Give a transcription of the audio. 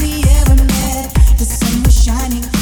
we ever met, the sun was shining.